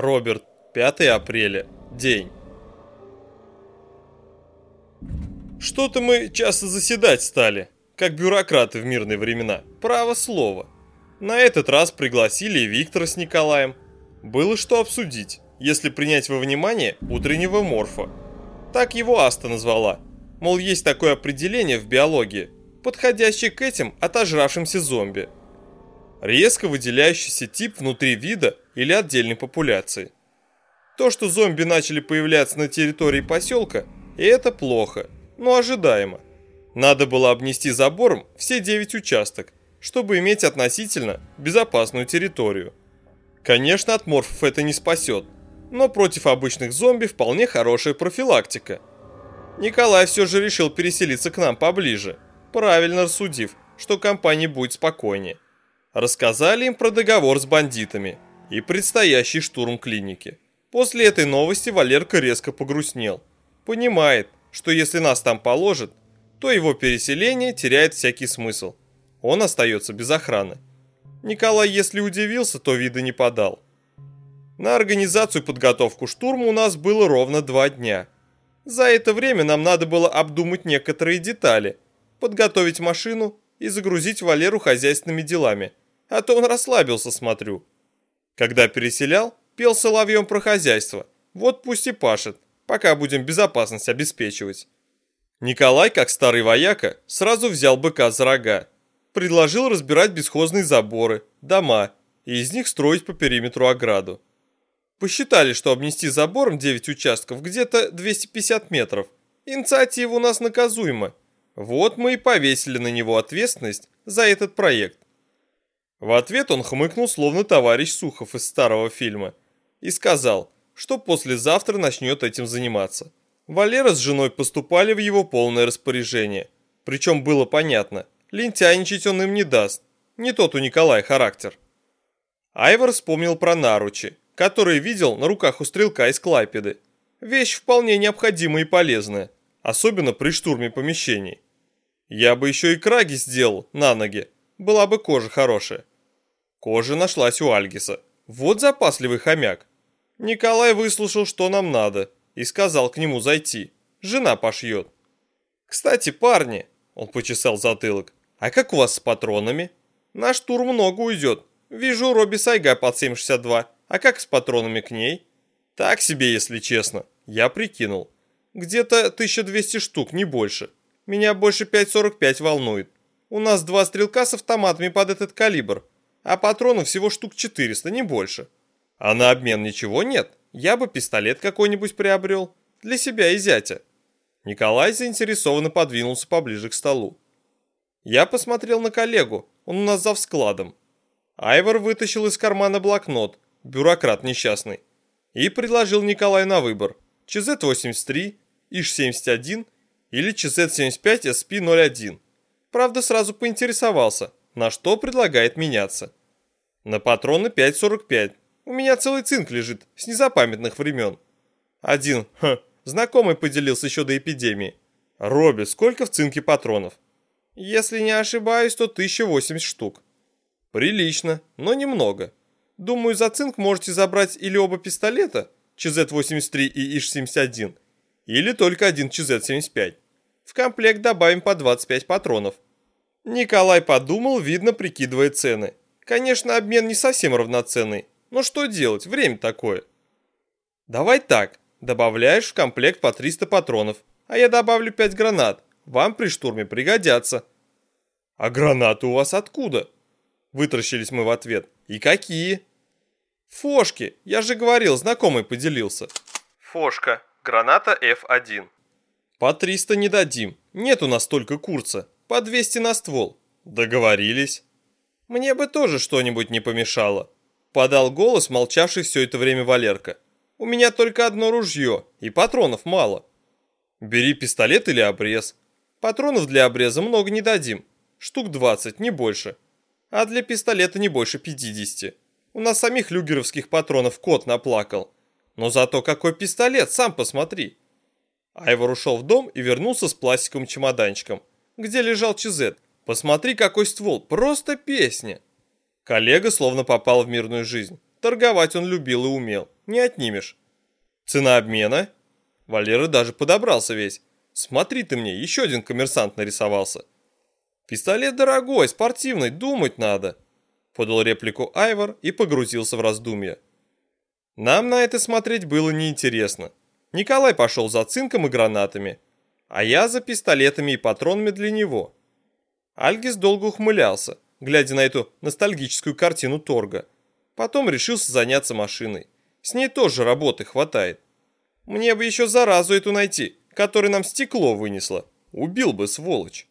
Роберт, 5 апреля. День. Что-то мы часто заседать стали, как бюрократы в мирные времена. Право слово. На этот раз пригласили Виктора с Николаем. Было что обсудить, если принять во внимание утреннего морфа. Так его Аста назвала. Мол, есть такое определение в биологии, подходящее к этим отожравшимся зомби. Резко выделяющийся тип внутри вида или отдельной популяции. То, что зомби начали появляться на территории поселка, и это плохо, но ожидаемо. Надо было обнести забором все 9 участок, чтобы иметь относительно безопасную территорию. Конечно, от морфов это не спасет, но против обычных зомби вполне хорошая профилактика. Николай все же решил переселиться к нам поближе, правильно рассудив, что компания будет спокойнее. Рассказали им про договор с бандитами и предстоящий штурм клиники. После этой новости Валерка резко погрустнел. Понимает, что если нас там положат, то его переселение теряет всякий смысл. Он остается без охраны. Николай, если удивился, то вида не подал. На организацию подготовку штурма у нас было ровно два дня. За это время нам надо было обдумать некоторые детали, подготовить машину и загрузить Валеру хозяйственными делами, а то он расслабился, смотрю. Когда переселял, пел соловьем про хозяйство, вот пусть и пашет, пока будем безопасность обеспечивать. Николай, как старый вояка, сразу взял быка за рога, предложил разбирать бесхозные заборы, дома и из них строить по периметру ограду. Посчитали, что обнести забором 9 участков где-то 250 метров. Инициатива у нас наказуема. Вот мы и повесили на него ответственность за этот проект. В ответ он хмыкнул, словно товарищ Сухов из старого фильма, и сказал, что послезавтра начнет этим заниматься. Валера с женой поступали в его полное распоряжение. Причем было понятно, лентяйничать он им не даст. Не тот у Николая характер. Айвор вспомнил про наручи, которые видел на руках у стрелка из Клайпеды. Вещь вполне необходимая и полезная, особенно при штурме помещений. Я бы еще и краги сделал на ноги, была бы кожа хорошая. Кожа нашлась у Альгиса. Вот запасливый хомяк. Николай выслушал, что нам надо, и сказал к нему зайти. Жена пошьет. «Кстати, парни», — он почесал затылок, «а как у вас с патронами? На штурм много уйдет. Вижу Робби Сайга под 7,62. А как с патронами к ней? Так себе, если честно. Я прикинул. Где-то 1200 штук, не больше. Меня больше 5.45 волнует. У нас два стрелка с автоматами под этот калибр, а патронов всего штук 400, не больше. А на обмен ничего нет. Я бы пистолет какой-нибудь приобрел. Для себя и зятя. Николай заинтересованно подвинулся поближе к столу. Я посмотрел на коллегу, он у нас за складом. Айвор вытащил из кармана блокнот, бюрократ несчастный, и предложил Николаю на выбор ЧЗ-83, ИШ-71 или ЧЗ-75СП-01. Правда, сразу поинтересовался, на что предлагает меняться. На патроны 5.45. У меня целый цинк лежит, с незапамятных времен. Один, ха, знакомый поделился еще до эпидемии. Робби, сколько в цинке патронов? Если не ошибаюсь, то 1080 штук. Прилично, но немного. Думаю, за цинк можете забрать или оба пистолета, ЧЗ-83 и ИШ-71, или только один ЧЗ-75. В комплект добавим по 25 патронов. Николай подумал, видно, прикидывая цены. Конечно, обмен не совсем равноценный, но что делать, время такое. Давай так, добавляешь в комплект по 300 патронов, а я добавлю 5 гранат, вам при штурме пригодятся. А гранаты у вас откуда? Вытращились мы в ответ. И какие? Фошки, я же говорил, знакомый поделился. Фошка, граната F1. По 300 не дадим, нет у нас столько курса. По 200 на ствол. Договорились. Мне бы тоже что-нибудь не помешало. Подал голос, молчавший все это время Валерка. У меня только одно ружье, и патронов мало. Бери пистолет или обрез. Патронов для обреза много не дадим. Штук 20, не больше. А для пистолета не больше 50. У нас самих люгеровских патронов кот наплакал. Но зато какой пистолет, сам посмотри. Айвор ушел в дом и вернулся с пластиковым чемоданчиком, где лежал Чизет. Посмотри, какой ствол, просто песня. Коллега словно попал в мирную жизнь. Торговать он любил и умел, не отнимешь. Цена обмена? Валера даже подобрался весь. Смотри ты мне, еще один коммерсант нарисовался. Пистолет дорогой, спортивный, думать надо. Подал реплику Айвор и погрузился в раздумья. Нам на это смотреть было неинтересно. Николай пошел за цинком и гранатами, а я за пистолетами и патронами для него. Альгис долго ухмылялся, глядя на эту ностальгическую картину торга. Потом решился заняться машиной. С ней тоже работы хватает. Мне бы еще заразу эту найти, которая нам стекло вынесла. Убил бы, сволочь.